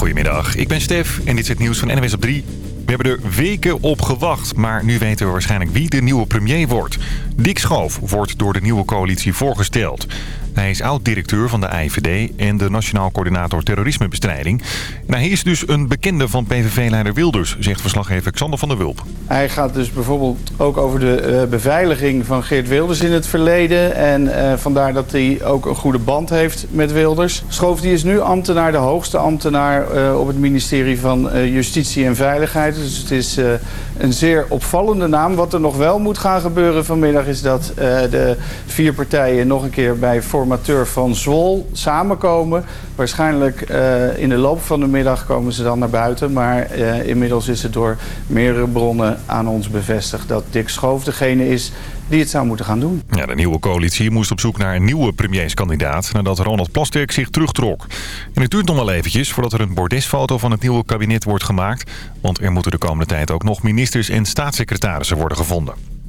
Goedemiddag, ik ben Stef en dit is het nieuws van NWS op 3. We hebben er weken op gewacht, maar nu weten we waarschijnlijk wie de nieuwe premier wordt. Dick Schoof wordt door de nieuwe coalitie voorgesteld. Hij is oud-directeur van de IVD en de Nationaal Coördinator Terrorismebestrijding. En hij is dus een bekende van PVV-leider Wilders, zegt verslaggever Xander van der Wulp. Hij gaat dus bijvoorbeeld ook over de eh, beveiliging van Geert Wilders in het verleden. En uh, vandaar dat hij ook een goede band heeft met Wilders. Schoof die is nu ambtenaar, de hoogste ambtenaar uh, op het ministerie van Justitie en Veiligheid. Dus het is een zeer opvallende naam. Wat er nog wel moet gaan gebeuren vanmiddag is dat de vier partijen nog een keer bij formateur van Zwol samenkomen. Waarschijnlijk uh, in de loop van de middag komen ze dan naar buiten. Maar uh, inmiddels is het door meerdere bronnen aan ons bevestigd dat Dick Schoof degene is die het zou moeten gaan doen. Ja, de nieuwe coalitie moest op zoek naar een nieuwe premierskandidaat... nadat Ronald Plasterk zich terugtrok. En het duurt nog wel eventjes voordat er een bordesfoto van het nieuwe kabinet wordt gemaakt... want er moeten de komende tijd ook nog ministers en staatssecretarissen worden gevonden.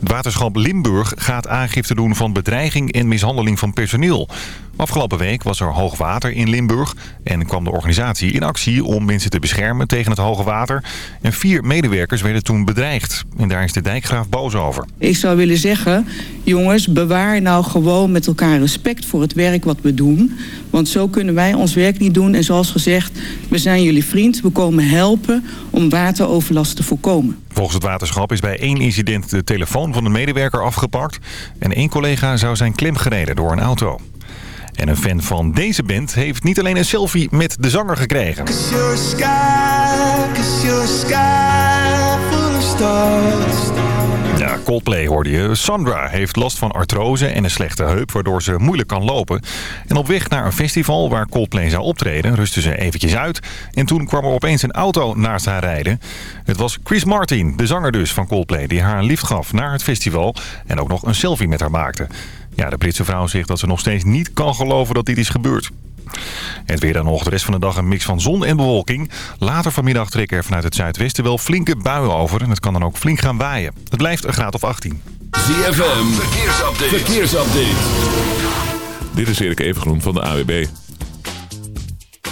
Het waterschap Limburg gaat aangifte doen van bedreiging en mishandeling van personeel. Afgelopen week was er hoog water in Limburg en kwam de organisatie in actie om mensen te beschermen tegen het hoge water. En vier medewerkers werden toen bedreigd. En daar is de dijkgraaf boos over. Ik zou willen zeggen, jongens, bewaar nou gewoon met elkaar respect voor het werk wat we doen. Want zo kunnen wij ons werk niet doen. En zoals gezegd, we zijn jullie vriend. We komen helpen om wateroverlast te voorkomen. Volgens het waterschap is bij één incident de telefoon van een medewerker afgepakt. En één collega zou zijn klem gereden door een auto. En een fan van deze band heeft niet alleen een selfie met de zanger gekregen. Ja, Coldplay hoorde je. Sandra heeft last van artrose en een slechte heup... waardoor ze moeilijk kan lopen. En op weg naar een festival waar Coldplay zou optreden... rustte ze eventjes uit. En toen kwam er opeens een auto naast haar rijden. Het was Chris Martin, de zanger dus van Coldplay... die haar een lift gaf naar het festival... en ook nog een selfie met haar maakte. Ja, de Britse vrouw zegt dat ze nog steeds niet kan geloven dat dit is gebeurd. Het weer dan nog de rest van de dag een mix van zon en bewolking. Later vanmiddag trekken er vanuit het zuidwesten wel flinke buien over. En het kan dan ook flink gaan waaien. Het blijft een graad of 18. ZFM, verkeersupdate. verkeersupdate. Dit is Erik Evengroen van de AWB.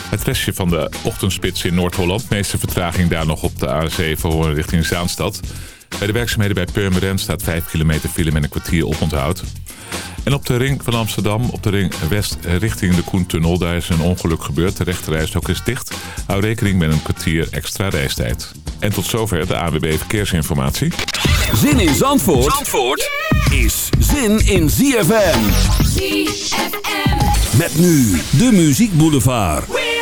Het restje van de ochtendspits in Noord-Holland. Meeste vertraging daar nog op de A7 horen richting Zaanstad. Bij de werkzaamheden bij Purmerend staat 5 kilometer file met een kwartier oponthoud. En op de ring van Amsterdam, op de ring west richting de Koentunnel... daar is een ongeluk gebeurd. De rechterrijstok is dicht. Hou rekening met een kwartier extra reistijd. En tot zover de AWB Verkeersinformatie. Zin in Zandvoort, Zandvoort is zin in ZFM. ZFM. Met nu de Muziek Boulevard.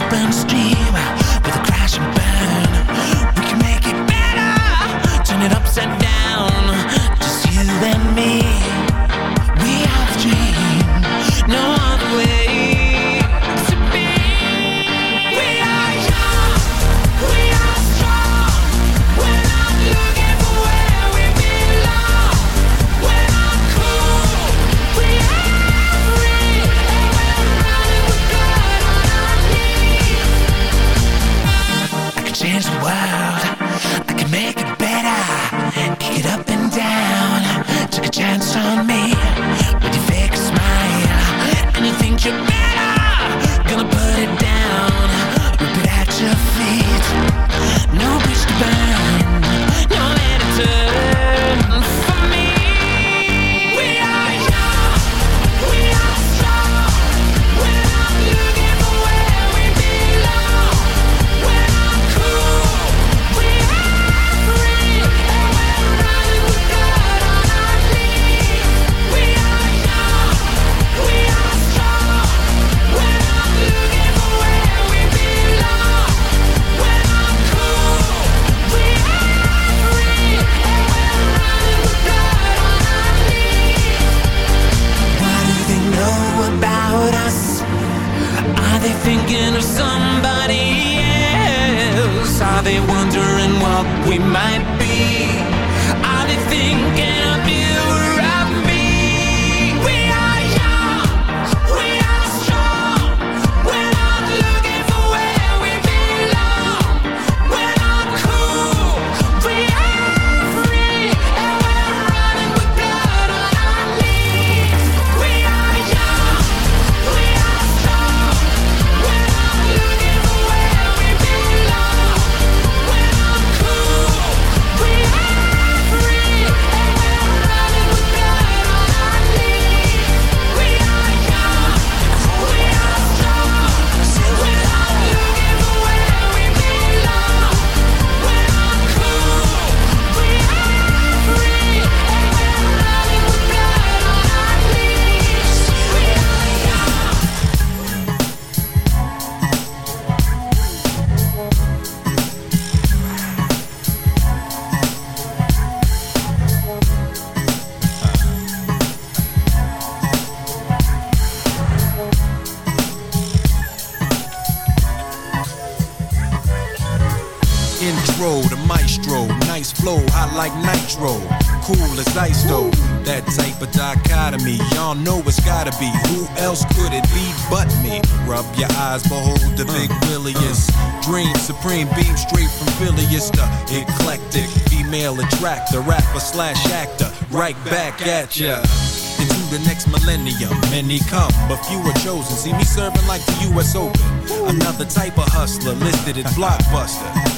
Thinking of Behold the big williest. Dream supreme, beam straight from Philly to eclectic. Female attractor, rapper slash actor, right back at ya. Into the next millennium, many come, but few are chosen. See me serving like the U.S. Open. Another type of hustler listed as blockbuster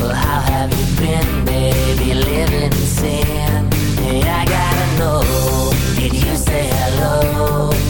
well, how have you been, baby? Living in sin. Hey, I gotta know. Did you say hello?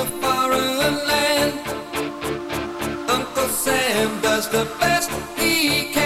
a foreign land. Uncle Sam does the best he can.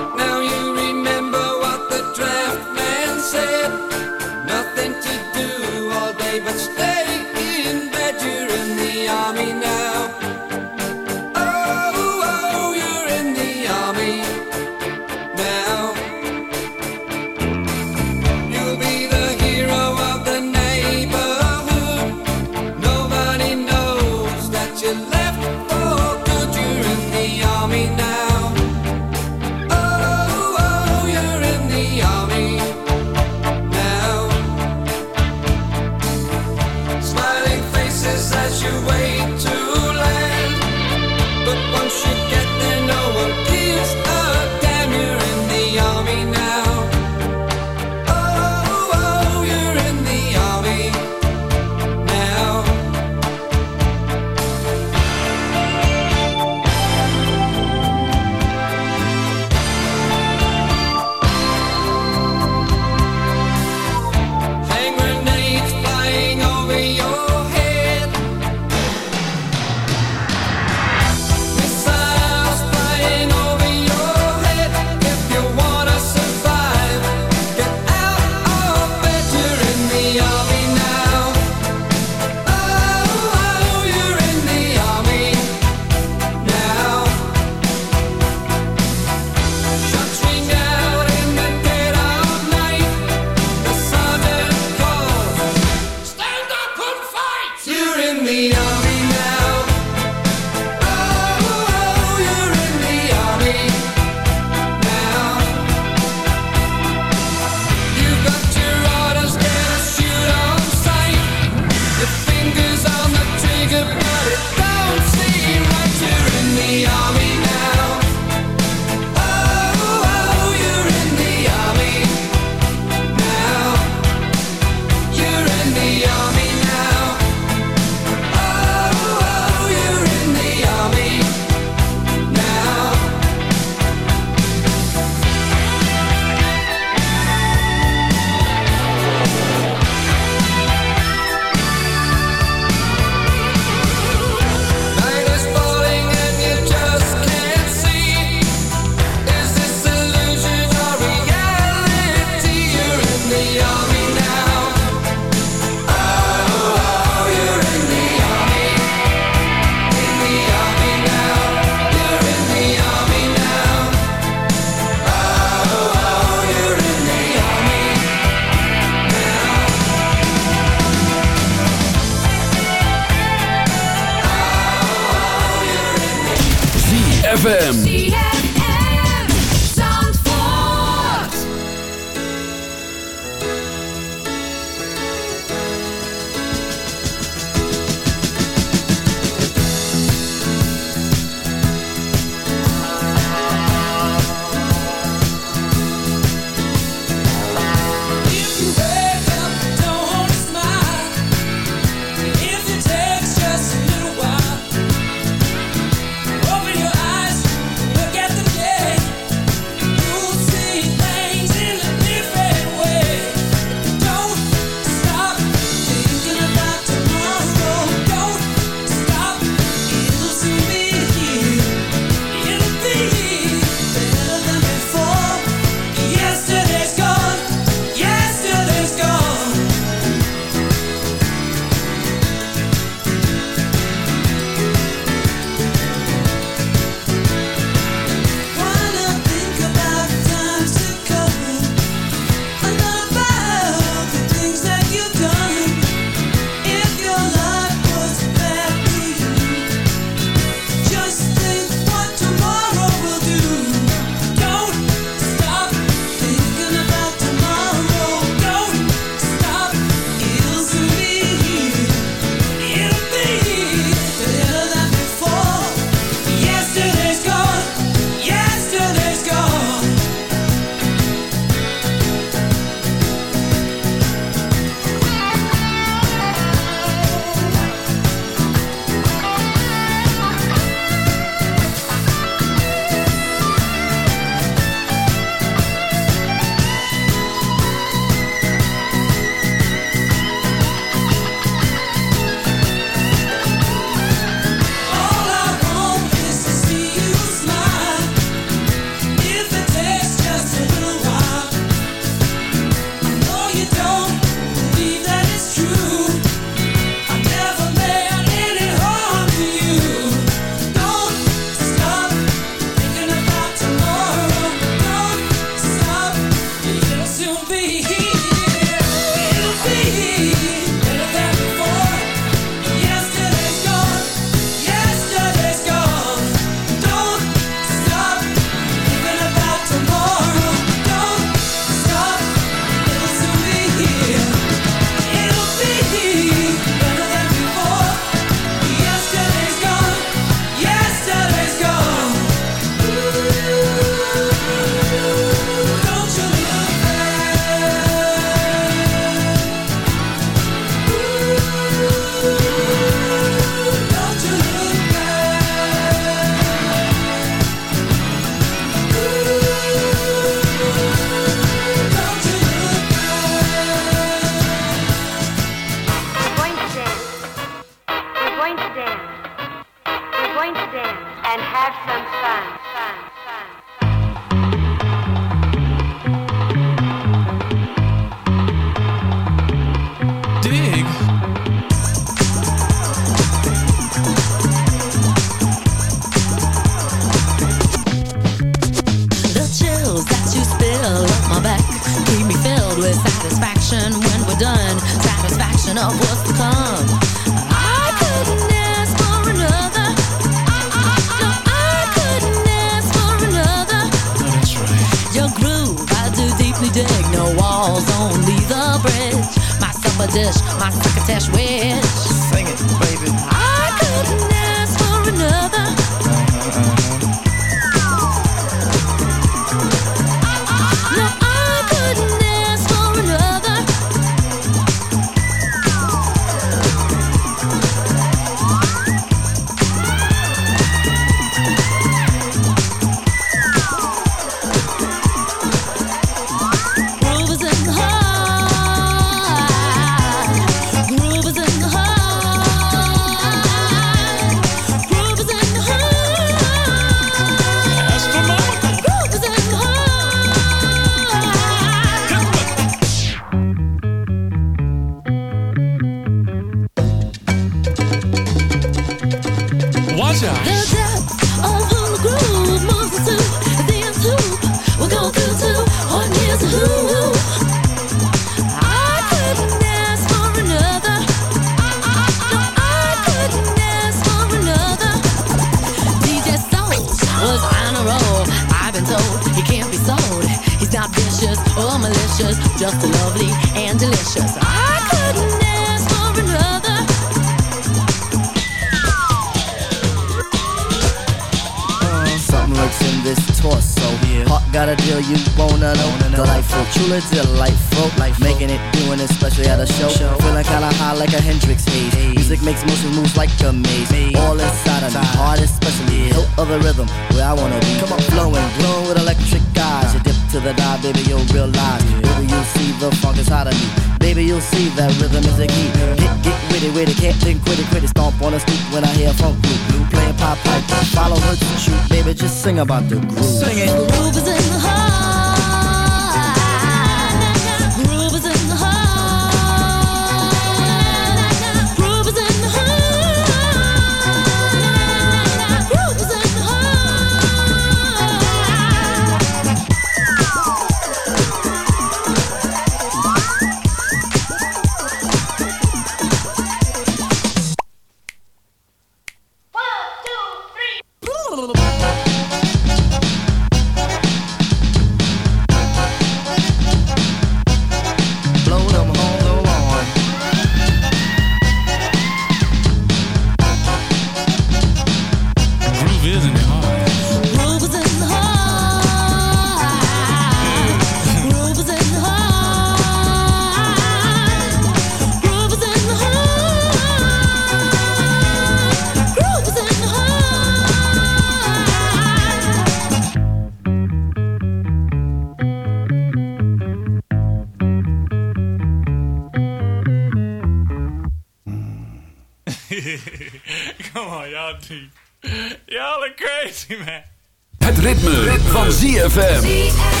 Van ZFM.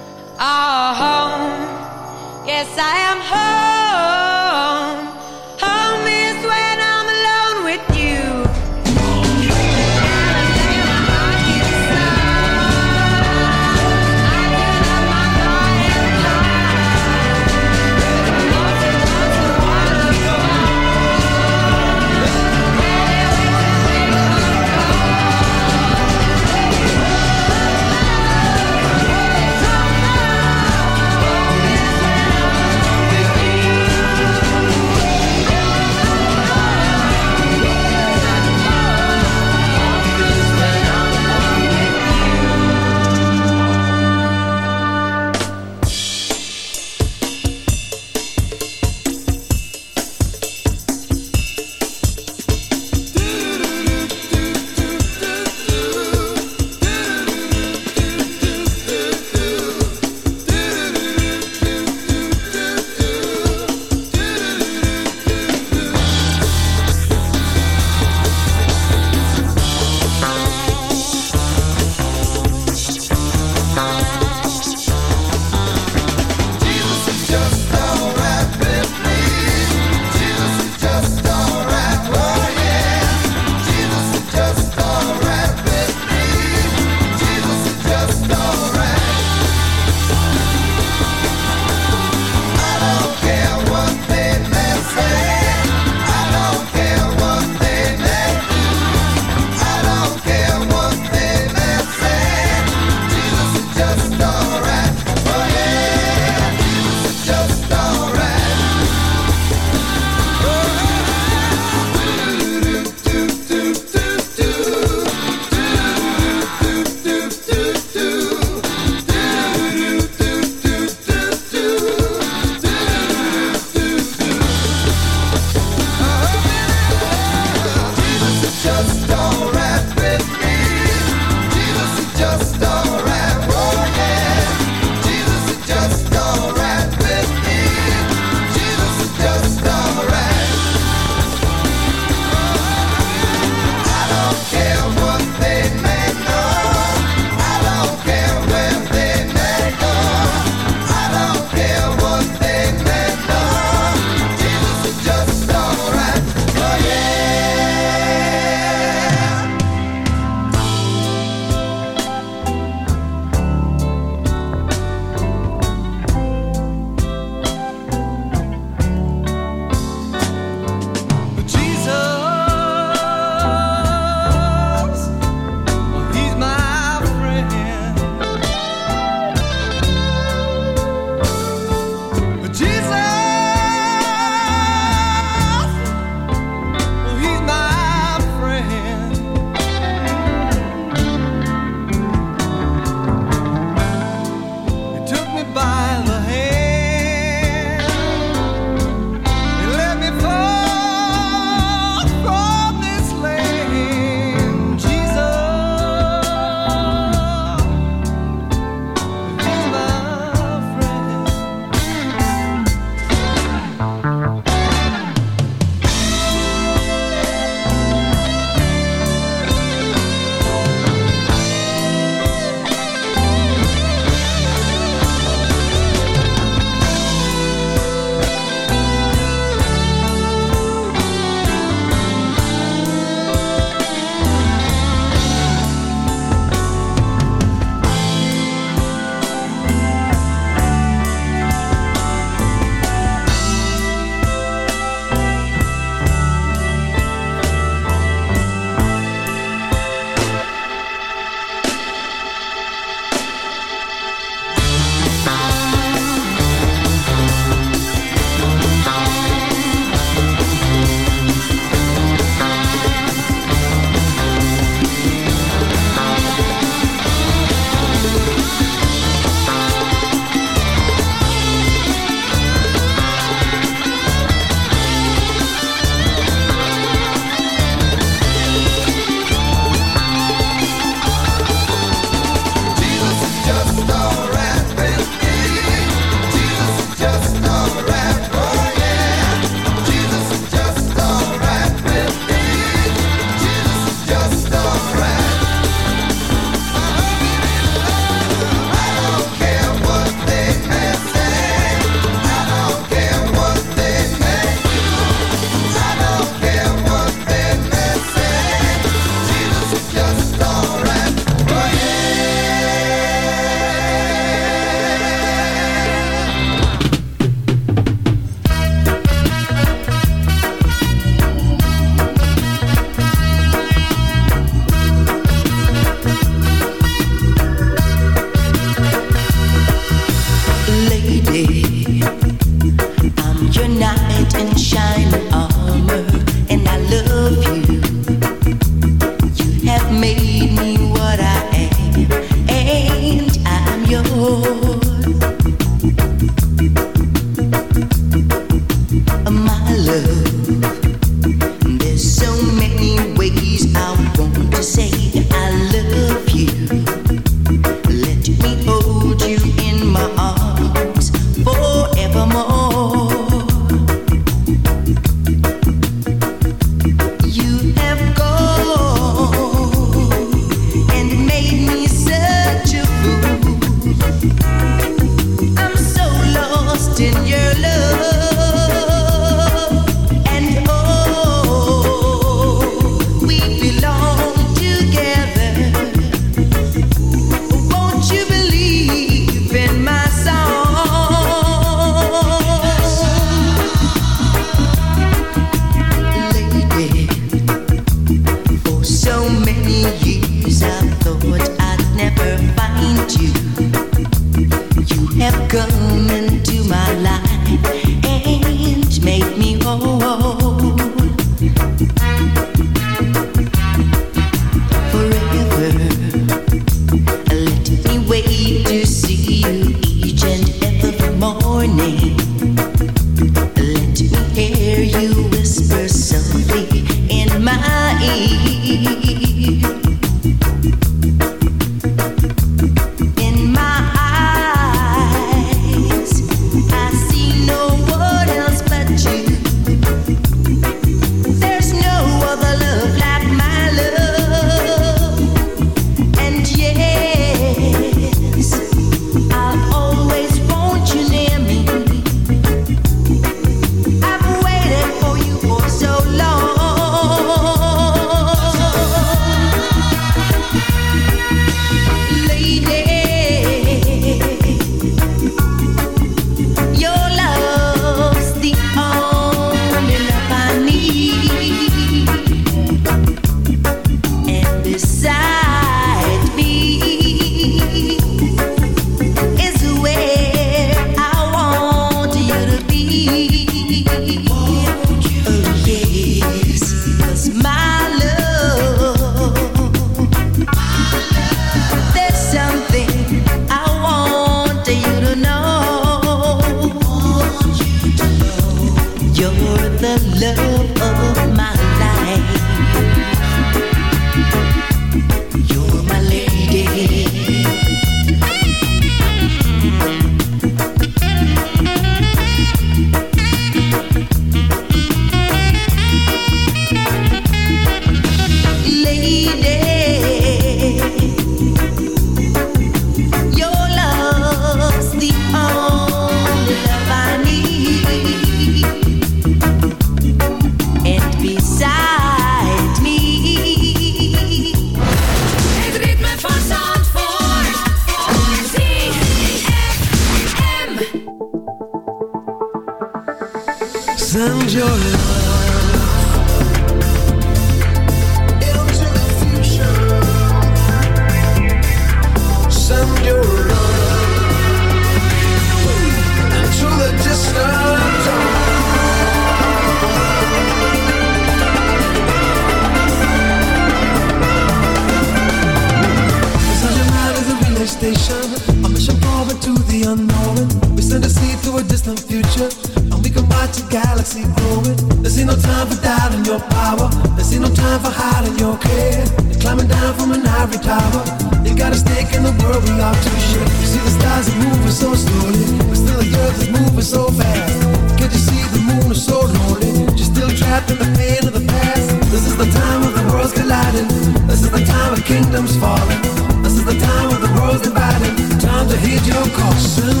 and the pain of the past. This is the time of the worlds colliding. This is the time of kingdoms falling. This is the time of the worlds dividing. Time to heed your call, soon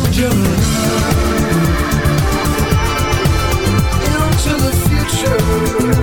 Into the future.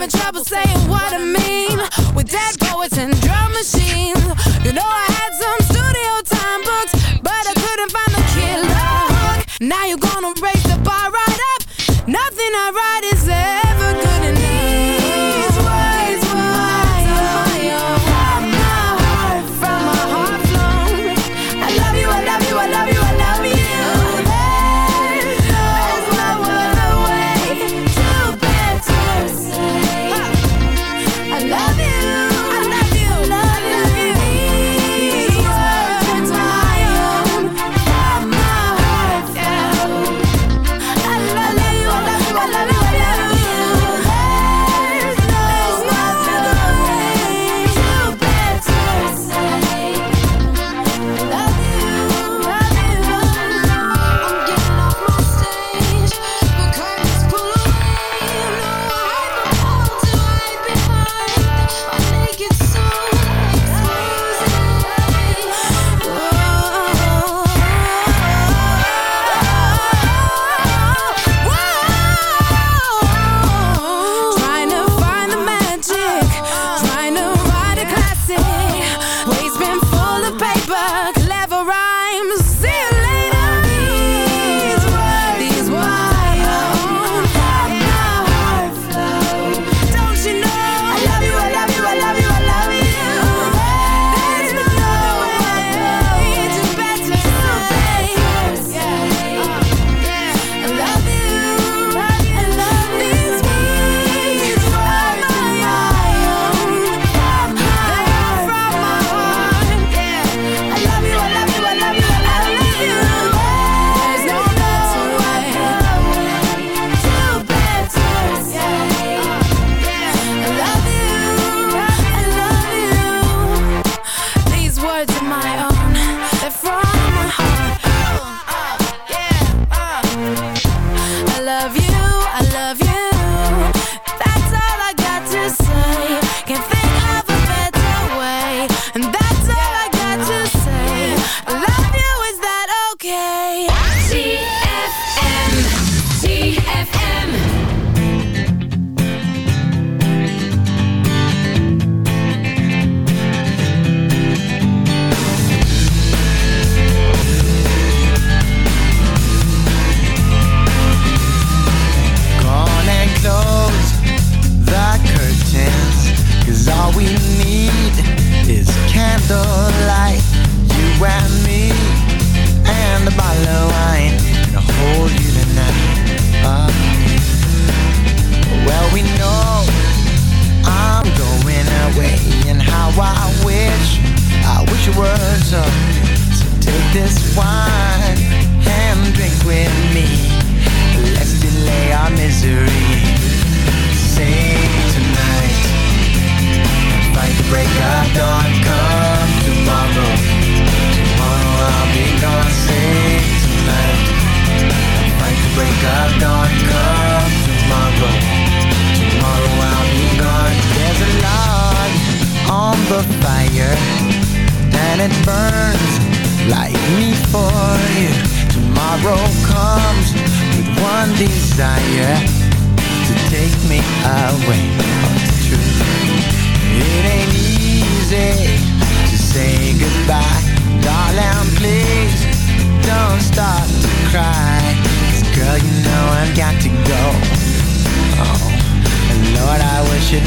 having trouble saying what I mean. With dead go, and drum machines.